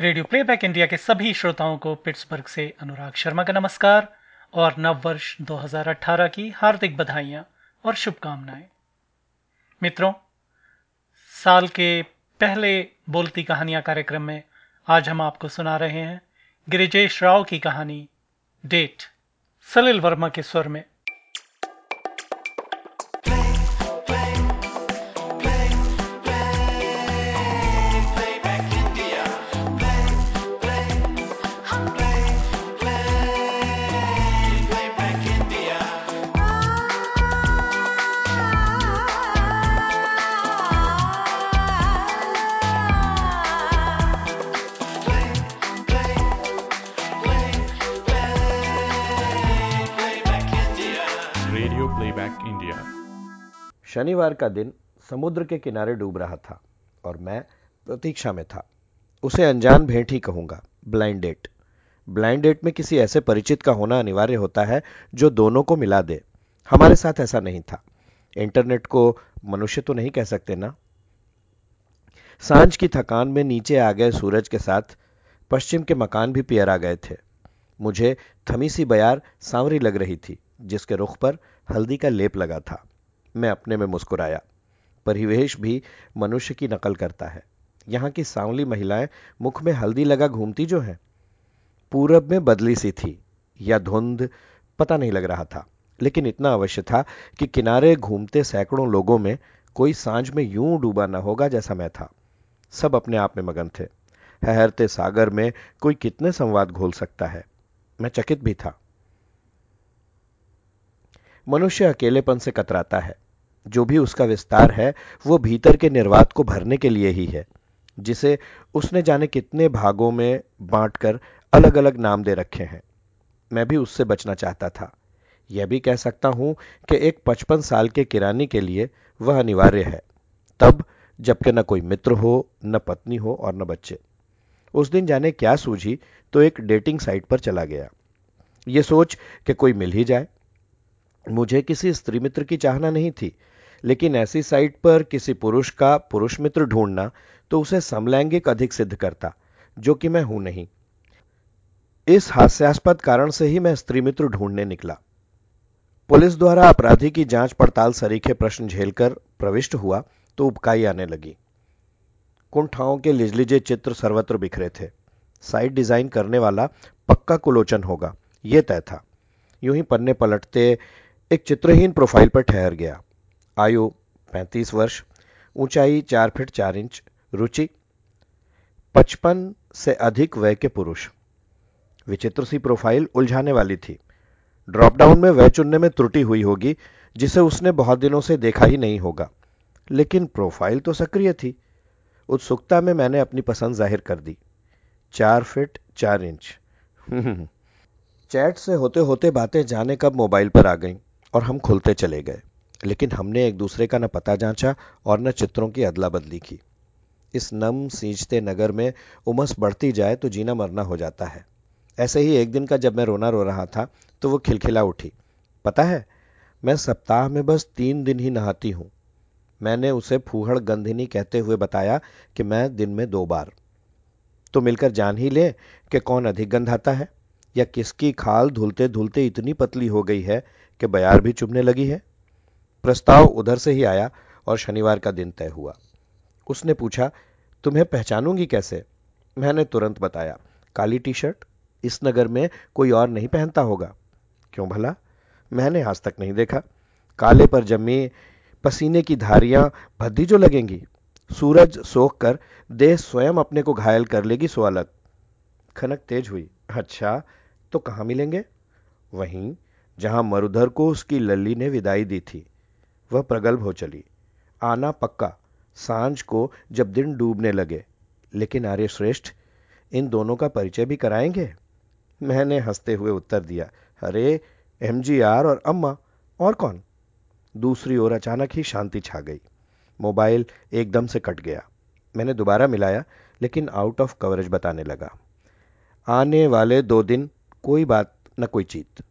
Radio playback India के सभी श्रोताओं को पिट्सबर्ग से अनुराग शर्मा का नमस्कार और नव वर्ष 2018 की हार्दिक बधाइयाँ और शुभकामनाएँ। मित्रों, साल के पहले बोलती कहानियाँ कार्यक्रम में आज हम आपको सुना रहे हैं गिरिजेश राव की कहानी डेट, सलिल वर्मा के स्वर में। शनिवार का दिन समुद्र के किनारे डूब रहा था और मैं प्रतीक्षा में था। उसे अनजान भेंट ही कहूँगा, ब्लाइंड डेट। ब्लाइंड डेट में किसी ऐसे परिचित का होना अनिवार्य होता है जो दोनों को मिला दे। हमारे साथ ऐसा नहीं था। इंटरनेट को मनुष्य तो नहीं कह सकते ना। साँझ की थकान में नीचे आ गए सूरज के साथ पश्चिम के मकान भी पियर आ गए थे। मुझे थमी सी बयार सांवरी लग रही थी, जिसके रुख पर हल्दी का लेप लगा था। मैं अपने में मुस्कुराया। परिवेश भी मनुष्य की नकल करता है। यहाँ की सांवली महिलाएँ मुख में हल्दी लगा घूमती जो है। पूरब में बदली सी थी, या धुंध, पता नहीं लग रहा था। लेकिन इतना अवश्य था कि किनारे घूमते सैकड़ों लोगों में कोई साँझ में यूँ डूबा न होगा जैसा मैं था। सब अपने आप में मगन थे। हहरते सागर में कोई कितने संवाद घोल सकता है। मैं चकित भी था। मनुष्य अकेलेपन से कतराता है। जो भी उसका विस्तार है, वो भीतर के निर्वात को भरने के लिए ही है, जिसे उसने जाने कितने भागों में बांटकर अलग अलग नाम दे रखे हैं। मैं भी उससे बचना चाहता था। यह भी कह सकता हूँ कि एक पचपन साल के किरानी के लिए वह अनिवार्य है, तब जबकि न कोई मित्र हो, न पत्नी हो और न बच्चे। उस दिन जाने क्या सूझी तो एक डेटिंग साइट पर चला गया। यह सोच कि कोई मिल ही जाए। मुझे किसी स्त्री मित्र की चाहना नहीं थी, लेकिन ऐसी साइट पर किसी पुरुष का पुरुष मित्र ढूंढना तो उसे समलैंगिक अधिक सिद्ध करता, जो कि मैं हूँ नहीं। इस हास्यास्पद कारण से ही मैं स्त्री मित्र ढूँढने निकला। पुलिस द्वारा अपराधी की जाँच पड़ताल सरीखे प्रश्न झेलकर प्रविष्ट हुआ तो उपकाई आने लगी। कुंठाओं के लिजलिजे चित्र सर्वत्र बिखरे थे। साइट डिज़ाइन करने वाला पक्का कुलोचन होगा यह तय था। यूँ ही पन्ने पलटते एक चित्रहीन प्रोफ़ाइल पर ठहर गया। आयु पैंतीस वर्ष, ऊंचाई चार फीट चार इंच, रुचि पचपन से अधिक वय के पुरुष। विचित्र सी प्रोफ़ाइल उलझाने वाली थी। ड्रॉपडाउन में वह चुनने में त्रुटि हुई होगी, जिसे उसने बहुत दिनों से देखा ही नहीं होगा। लेकिन प्रोफ़ाइल तो सक्रिय थी। उत्सुकता में मैंने अपनी पसंद ज़ाहिर कर दी। चार फिट चार इंच। चैट से होते होते बातें जाने कब मोबाइल पर आ गईं। और हम खुलते चले गए। लेकिन हमने एक दूसरे का न पता जांचा और न चित्रों की अदला बदली की। इस नम सींचते नगर में उमस बढ़ती जाए तो जीना मरना हो जाता है। ऐसे ही एक दिन का जब मैं रोना रो रहा था तो वो खिलखिला उठी। पता है, मैं सप्ताह में बस तीन दिन ही नहाती हूँ। मैंने उसे फूहड़ गंधिनी कहते हुए बताया कि मैं दिन में दो बार। तो मिलकर जान ही ले कि कौन अधिक गंधाता है या किसकी खाल धुलते धुलते इतनी पतली हो गई है कि बयार भी चुभने लगी है। प्रस्ताव उधर से ही आया और शनिवार का दिन तय हुआ। उसने पूछा, तुम्हें पहचानूँगी कैसे? मैंने तुरंत बताया, काली टी शर्ट इस नगर में कोई और नहीं पहनता होगा। क्यों भला? मैंने आज तक नहीं देखा। काले पर जमी पसीने की धारियाँ भद्दी जो लगेंगी। सूरज सोख कर देह स्वयं अपने को घायल कर लेगी सो अलग खनक तेज हुई अच्छा तो कहाँ मिलेंगे? वहीं जहाँ मरुधर को उसकी लल्ली ने विदाई दी थी। वह प्रगल्भ हो चली। आना पक्का, साँझ को जब दिन डूबने लगे। लेकिन आर्य श्रेष्ठ इन दोनों का परिचय भी कराएँगे? मैंने हँसते हुए उत्तर दिया, अरे एमजीआर और अम्मा, और कौन? दूसरी ओर अचानक ही शांति छा गई। मोबाइल एकदम से कट गया। मैंने दोबारा मिलाया, लेकिन आउट ऑफ़ कवरेज बताने लगा। आने वाले दो दिन, कोई बात न कोई चीत।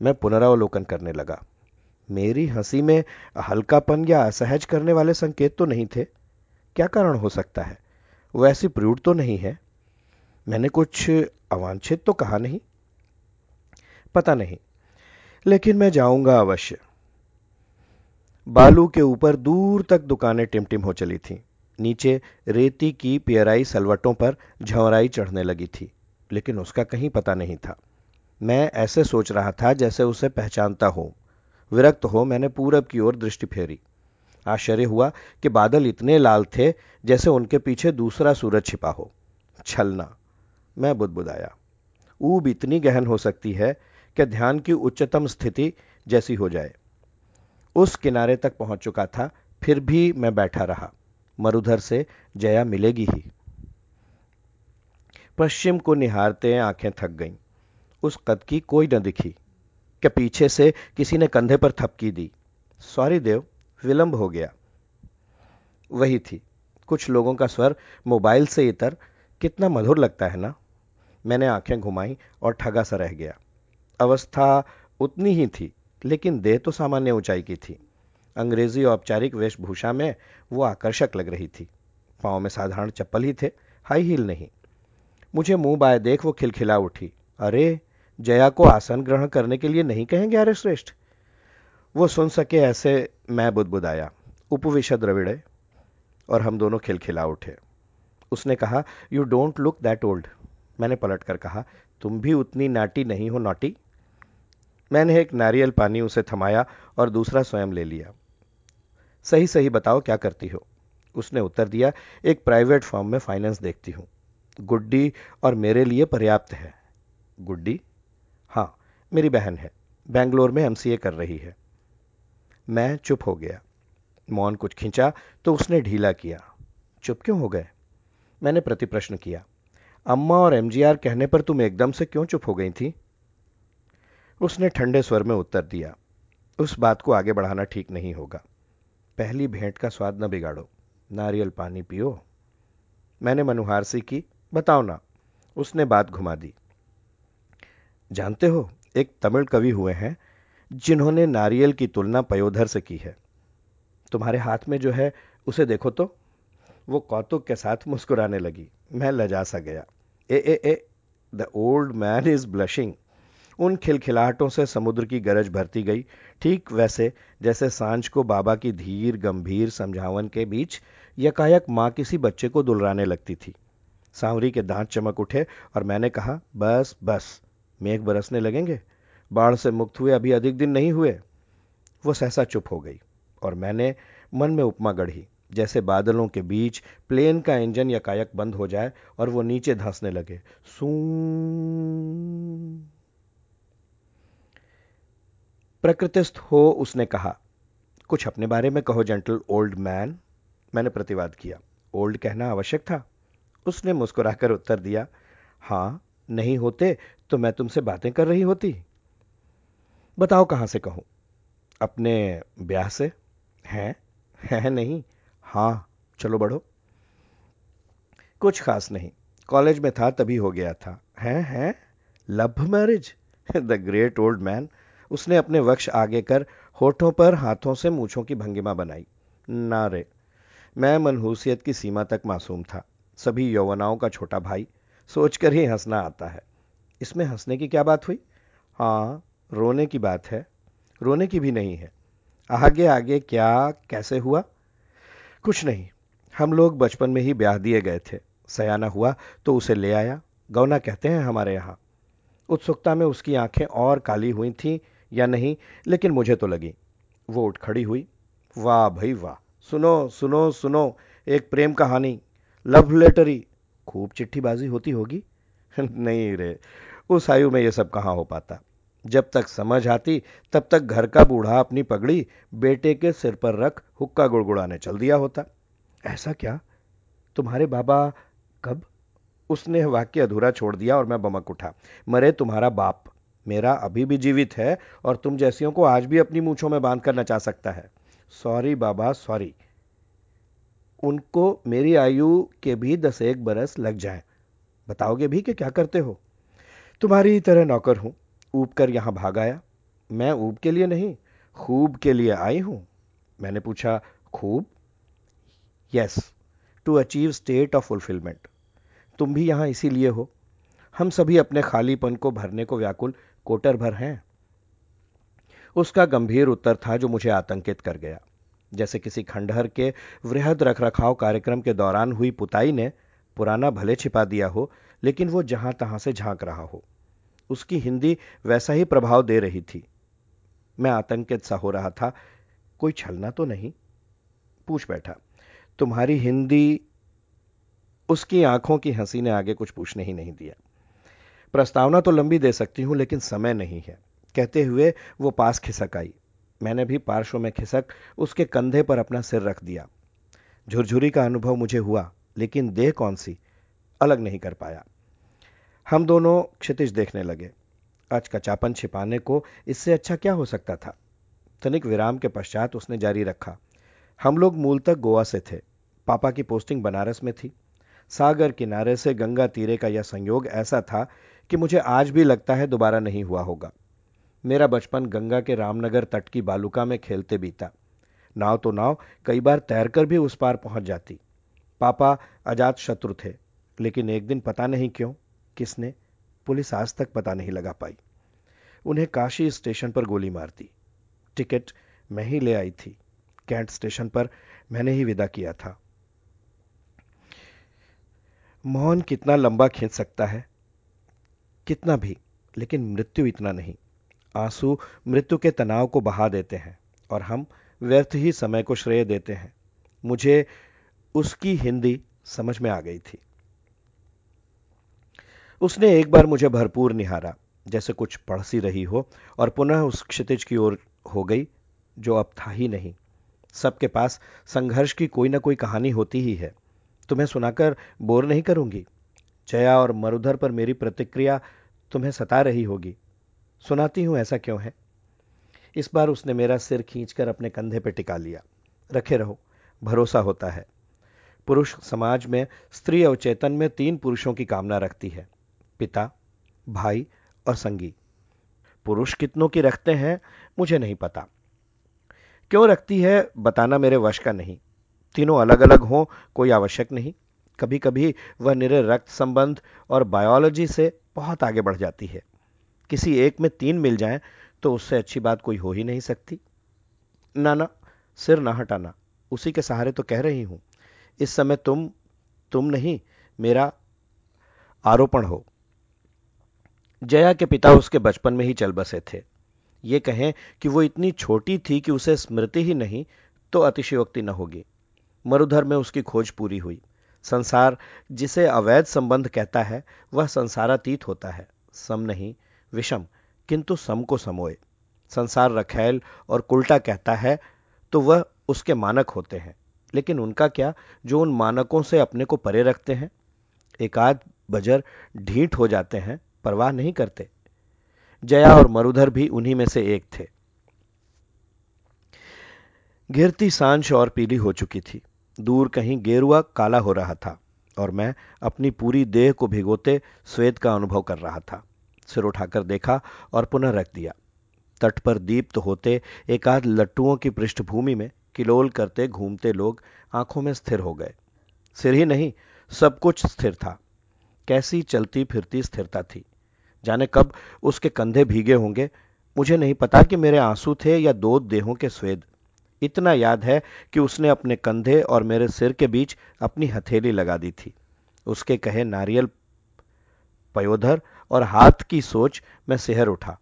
मैं पुनरावलोकन करने लगा। मेरी हँसी में हल्कापन या असहज करने वाले संकेत तो नहीं थे। क्या कारण हो सकता है? वैसी प्रूड तो नहीं है। मैंने कुछ अवांछित तो कहा नहीं। पता नहीं, लेकिन मैं जाऊँगा अवश्य। बालू के ऊपर दूर तक दुकानें टिमटिम हो चली थीं। नीचे रेती की पियराई सलवटों पर झवराई चढ़ने लगी थी, लेकिन उसका कहीं पता नहीं था। मैं ऐसे सोच रहा था जैसे उसे पहचानता हो। विरक्त हो, मैंने पूरब की ओर दृष्टि फेरी। आश्चर्य हुआ कि बादल इतने लाल थे जैसे उनके पीछे दूसरा सूरज छिपा हो। छलना। मैं बुदबुदाया। ऊब इतनी गहन हो सकती है कि ध्यान की उच्चतम स्थिति जैसी हो जाए। उस किनारे तक पहुँच चुका था, फिर भी मैं बैठा रहा। मरुधर से जया मिलेगी ही। पश्चिम को निहारते आँखें थक गईं। उस कद की कोई न दिखी क्या पीछे से किसी ने कंधे पर थपकी दी। सॉरी देव, विलंब हो गया। वही थी। कुछ लोगों का स्वर मोबाइल से इतर कितना मधुर लगता है ना। मैंने आँखें घुमाई और ठगा सा रह गया। अवस्था उतनी ही थी, लेकिन देह तो सामान्य ऊंचाई की थी। अंग्रेज़ी औपचारिक वेशभूषा में वो आकर्षक लग रही थी। पाँव में साधारण चप्पल ही थे, हाई हील नहीं। मुझे मुँह बाय देख वो खिलखिला उठी। अरे जया को आसन ग्रहण करने के लिए नहीं कहेंगे अरे श्रेष्ठ। वो सुन सके ऐसे मैं बुदबुदाया, उपविशद द्रविड़े और हम दोनों खिलखिला उठे। उसने कहा you don't look that old मैंने पलट कर कहा, तुम भी उतनी नाटी नहीं हो, नाटी? मैंने एक नारियल पानी उसे थमाया और दूसरा स्वयं ले लिया। सही सही, बताओ क्या करती हो? उसने उत्तर दिया, एक प्राइवेट फॉर्म में फाइनेंस देखती हूँ। गुड्डी और मेरे लिए पर्याप्त है। गुड्डी? हाँ मेरी बहन है, बेंगलोर में एमसीए कर रही है। मैं चुप हो गया। मौन कुछ खींचा तो उसने ढीला किया। चुप क्यों हो गए? मैंने प्रतिप्रश्न किया। अम्मा और एमजीआर कहने पर तुम एकदम से क्यों चुप हो गई थी? उसने ठंडे स्वर में उत्तर दिया। उस बात को आगे बढ़ाना ठीक नहीं होगा। पहली भेंट का स्वाद न बिगाड़ो। नारियल पानी पियो। मैंने मनुहार सी की, बताओ ना। उसने बात घुमा दी। जानते हो, एक तमिल कवि हुए हैं, जिन्होंने नारियल की तुलना पयोधर से की है। तुम्हारे हाथ में जो है, उसे देखो तो। वो कौतुक के साथ मुस्कुराने लगी। मैं लजा सा गया। Ah ah A the old man is blushing उन खिलखिलाहटों से समुद्र की गरज भरती गई। ठीक वैसे, जैसे साँझ को बाबा की धीर, गंभीर समझावन के बीच यकायक माँ किसी बच्चे को दुलराने लगती थी। सांवरी के दांत चमक उठे और मैंने कहा, बस बस। मेघ बरसने लगेंगे। बाढ़ से मुक्त हुए, अभी अधिक दिन नहीं हुए। वो सहसा चुप हो गई और मैंने मन में उपमा गढ़ी, जैसे बादलों के बीच प्लेन का इंजन या कायक बंद हो जाए और वो नीचे धंसने लगे। सू। प्रकृतिस्थ हो, उसने कहा, कुछ अपने बारे में कहो, जेंटल ओल्ड मैन। मैंने प्रतिवाद किया, ओल्ड कहना आवश्यक था? उसने मुस्कुराकर उत्तर दिया, हाँ नहीं होते तो मैं तुमसे बातें कर रही होती। बताओ कहाँ से कहूँ? अपने ब्याह से? हैं? है नहीं? हाँ, चलो बढ़ो। कुछ खास नहीं, कॉलेज में था तभी हो गया था। हैं हैं? Love marriage? The great old man. उसने अपने वक्ष आगे कर होठों पर हाथों से मूछों की भंगिमा बनाई। नारे मैं मनहूसियत की सीमा तक मासूम था। सभी यौवनाओं का छोटा भाई सोचकर ही हंसना आता है। इसमें हंसने की क्या बात हुई? हाँ रोने की बात है। रोने की भी नहीं है। आगे आगे क्या, कैसे हुआ? कुछ नहीं। हम लोग बचपन में ही ब्याह दिए गए थे। सयाना हुआ तो उसे ले आया। गौना कहते हैं हमारे यहाँ। उत्सुकता में उसकी आँखें और काली हुई थीं या नहीं, लेकिन मुझे तो लगी। वो उठ खड़ी हुई। वाह भाई वाह। सुनो सुनो सुनो। एक प्रेम कहानी। लव लेटरी खूब चिट्ठीबाजी होती होगी? नहीं रे, उस आयु में यह सब कहाँ हो पाता? जब तक समझ आती, तब तक घर का बूढ़ा अपनी पगड़ी बेटे के सिर पर रख हुक्का गुड़गुड़ाने चल दिया होता। ऐसा क्या? तुम्हारे बाबा कब? उसने वाक्य अधूरा छोड़ दिया और मैं बमक उठा। मरे तुम्हारा बाप, मेरा अभी भी जीवित है और तुम जैसियों को आज भी अपनी मूछों में बाँध कर नचा सकता है। सॉरी बाबा, सॉरी। उनको मेरी आयु के भी दस एक बरस लग जाए। बताओगे भी कि क्या करते हो? तुम्हारी तरह नौकर हूँ। ऊब कर यहाँ भाग आया। मैं ऊब के लिए नहीं, खूब के लिए आई हूँ। मैंने पूछा, खूब? Yes to achieve state of fulfilment तुम भी यहाँ इसीलिए हो। हम सभी अपने खालीपन को भरने को व्याकुल कोटर भर हैं। उसका गंभीर उत्तर था जो मुझे आतंकित कर गया। जैसे किसी खंडहर के वृहद रखरखाव कार्यक्रम के दौरान हुई पुताई ने पुराना भले छिपा दिया हो, लेकिन वो जहाँ तहां से झाँक रहा हो। उसकी हिंदी वैसा ही प्रभाव दे रही थी। मैं आतंकित सा हो रहा था। कोई छलना तो नहीं? पूछ बैठा। तुम्हारी हिंदी उसकी आँखों की हँसी ने आगे कुछ पूछने ही नहीं दिया। प्रस्तावना तो लंबी दे सकती हूँ, लेकिन समय नहीं है। कहते हुए वो पास खिसक आई। मैंने भी पार्श्व में खिसक उसके कंधे पर अपना सिर रख दिया। झुरझुरी का अनुभव मुझे हुआ, लेकिन देह कौन सी? अलग नहीं कर पाया। हम दोनों क्षितिज देखने लगे। अचकचापन छिपाने को इससे अच्छा क्या हो सकता था? तनिक विराम के पश्चात उसने जारी रखा। हम लोग मूल तक गोवा से थे। पापा की पोस्टिंग बनारस में थी। सागर किनारे से गंगा तीरे का यह संयोग ऐसा था कि मुझे आज भी लगता है दोबारा नहीं हुआ होगा। मेरा बचपन गंगा के रामनगर तट की बालुका में खेलते बीता। नाव तो नाव, कई बार तैरकर भी उस पार पहुँच जाती। पापा अजात शत्रु थे, लेकिन एक दिन पता नहीं क्यों, किसने, पुलिस आज तक पता नहीं लगा पाई। उन्हें काशी स्टेशन पर गोली मार दी। टिकट मैं ही ले आई थी। कैंट स्टेशन पर मैंने ही विदा किया था। मोहन कितना लंबा खींच सकता है? कितना भी, लेकिन मृत्यु इतना नहीं। आँसू मृत्यु के तनाव को बहा देते हैं और हम व्यर्थ ही समय को श्रेय देते हैं। मुझे उसकी हिंदी समझ में आ गई थी। उसने एक बार मुझे भरपूर निहारा, जैसे कुछ पढ़ सी रही हो, और पुनः उस क्षितिज की ओर हो गई, जो अब था ही नहीं। सबके पास संघर्ष की कोई ना कोई कहानी होती ही है। तुम्हें सुनाकर बोर नहीं करूँगी? जया और मरुधर पर मेरी प्रतिक्रिया तुम्हें सता रही होगी। सुनाती हूँ ऐसा क्यों है? इस बार उसने मेरा सिर खींचकर अपने कंधे पर टिका लिया। रखे रहो, भरोसा होता है। पुरुष समाज में, स्त्री अवचेतन में तीन पुरुषों की कामना रखती है, पिता, भाई और संगी। पुरुष कितनों की रखते हैं, मुझे नहीं पता। क्यों रखती है, बताना मेरे वश का नहीं। तीनों अलग अलग हों, कोई आवश्यक नहीं। कभी कभी वह निरे रक्त संबंध और बायोलॉजी से बहुत आगे बढ़ जाती है। किसी एक में तीन मिल जाएँ तो उससे अच्छी बात कोई हो ही नहीं सकती। ना ना, सिर ना हटाना, उसी के सहारे तो कह रही हूँ। इस समय तुम तुम नहीं, मेरा आरोपण हो। जया के पिता उसके बचपन में ही चल बसे थे। ये कहें कि वो इतनी छोटी थी कि उसे स्मृति ही नहीं तो अतिशयोक्ति न होगी। मरुधर में उसकी खोज पूरी हुई। संसार जिसे अवैध संबंध कहता है, वह संसारातीत होता है। सम नहीं विषम, किंतु सम को समोए। संसार रखैल और कुल्टा कहता है तो वह उसके मानक होते हैं। लेकिन उनका क्या, जो उन मानकों से अपने को परे रखते हैं? एकाध बजर ढीठ हो जाते हैं, परवाह नहीं करते। जया और मरुधर भी उन्हीं में से एक थे। घिरती साँझ और पीली हो चुकी थी। दूर कहीं गेरुआ काला हो रहा था, और मैं अपनी पूरी देह को भिगोते स्वेद का अनुभव कर रहा था। सिर उठाकर देखा और पुनः रख दिया। तट पर दीप्त होते एकाध लट्टुओं की पृष्ठभूमि में किलोल करते घूमते लोग आँखों में स्थिर हो गए। सिर ही नहीं, सब कुछ स्थिर था। कैसी चलती फिरती स्थिरता थी। जाने कब उसके कंधे भीगे होंगे, मुझे नहीं पता कि मेरे आँसू थे या दो देहों के स्वेद। इतना याद है कि उसने अपने कंधे और मेरे सिर के बीच अपनी हथेली लगा दी थी। उसके कहे नारियल, पयोधर और हाथ की सोच मैं सेहर उठा।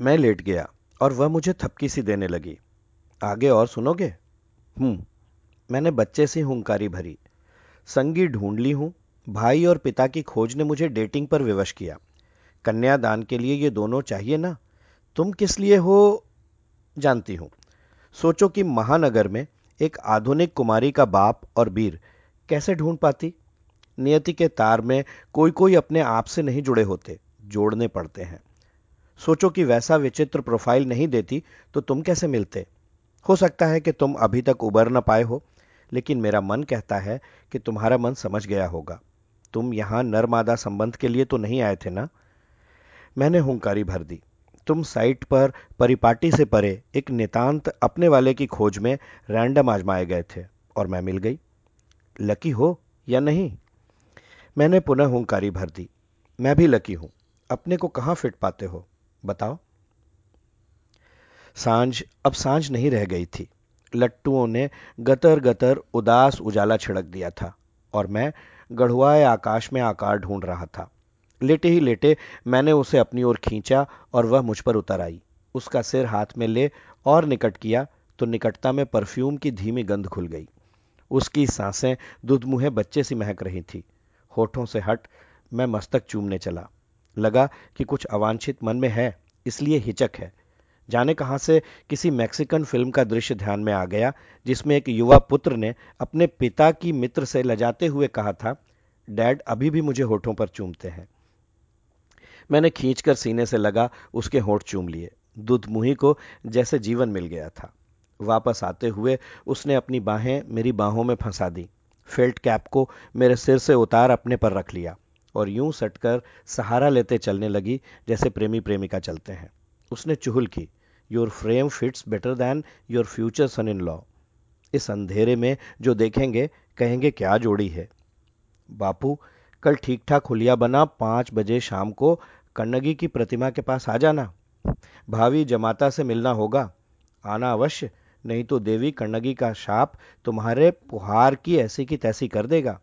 मैं लेट गया और वह मुझे थपकी सी देने लगी। आगे और सुनोगे? हूँ। मैंने बच्चे से हुंकारी भरी। संगी ढूंढ ली हूँ। भाई और पिता की खोज ने मुझे डेटिंग पर विवश किया। कन्यादान के लिए ये दोनों चाहिए ना? तुम किस लिए हो? जानती हूँ। सोचो कि महानगर में एक आधुनिक कुमारी का बाप और बीर कैसे ढूंढ पाती? नियति के तार में कोई कोई अपने आप से नहीं जुड़े होते, जोड़ने पड़ते हैं। सोचो कि वैसा विचित्र प्रोफ़ाइल नहीं देती तो तुम कैसे मिलते? हो सकता है कि तुम अभी तक उबर ना पाए हो, लेकिन मेरा मन कहता है कि तुम्हारा मन समझ गया होगा। तुम यहाँ नरमादा संबंध के लिए तो नहीं आए थे ना? मैंने हुंकारी भर दी। तुम साइट पर परिपाटी से परे एक नितांत अपने वाले की खोज में रैंडम आजमाए गए थे, और मैं मिल गई। लकी हो या नहीं? मैंने पुनः हुंकारी भर दी। मैं भी लकी हूँ। अपने को कहाँ फिट पाते हो? बताओ। साँझ, अब साँझ नहीं रह गई थी। लट्टुओं ने गतर गतर उदास उजाला छिड़क दिया था और मैं गढ़वाए आकाश में आकार ढूंढ रहा था। लेटे ही लेटे मैंने उसे अपनी ओर खींचा और वह मुझ पर उतर आई। उसका सिर हाथ में ले और निकट किया तो निकटता में परफ्यूम की धीमी गंध खुल गई। उसकी साँसें दुधमुहे बच्चे सी महक रही थी। होठों से हट मैं मस्तक चूमने चला। लगा कि कुछ अवांछित मन में है, इसलिए हिचक है। जाने कहाँ से किसी मैक्सिकन फ़िल्म का दृश्य ध्यान में आ गया, जिसमें एक युवा पुत्र ने अपने पिता की मित्र से लजाते हुए कहा था, डैड, अभी भी मुझे होठों पर चूमते हैं। मैंने खींचकर सीने से लगा, उसके होठ चूम लिए। दुधमुही को जैसे जीवन मिल गया था। वापस आते हुए उसने अपनी बाहें मेरी बाहों में फंसा दी। फेल्ट कैप को मेरे सिर से उतार अपने पर रख लिया और यूँ सटकर सहारा लेते चलने लगी, जैसे प्रेमी प्रेमिका चलते हैं। उसने चुहल की your frame fits better than your future son in law इस अंधेरे में जो देखेंगे, कहेंगे, क्या जोड़ी है? बापू, कल ठीक ठाक हुलिया बना पाँच बजे शाम को कन्नगी की प्रतिमा के पास आ जाना। भावी जमाता से मिलना होगा। आना अवश्य। नहीं तो देवी कन्नगी का शाप तुम्हारे पुहार की ऐसी की तैसी कर देगा।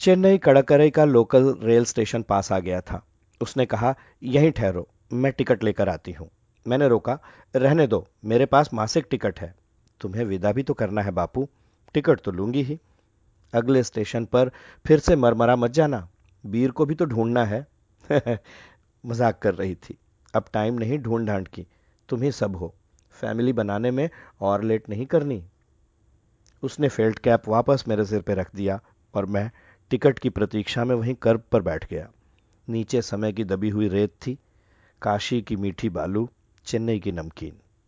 चेन्नई कड़करे का लोकल रेल स्टेशन पास आ गया था। उसने कहा, यहीं ठहरो, मैं टिकट लेकर आती हूँ। मैंने रोका, रहने दो, मेरे पास मासिक टिकट है। तुम्हें विदा भी तो करना है बापू, टिकट तो लूँगी ही। अगले स्टेशन पर फिर से मरमरा मत जाना, बीर को भी तो ढूंढना है। मज़ाक कर रही थी। अब टाइम नहीं ढूंढ ढांड की, तुम ही सब हो। फैमिली बनाने में और लेट नहीं करनी। उसने फेल्ट कैप वापस मेरे सिर पर रख दिया और मैं टिकट की प्रतीक्षा में वहीं कर्ब पर बैठ गया। नीचे समय की दबी हुई रेत थी, काशी की मीठी बालू, चेन्नई की नमकीन।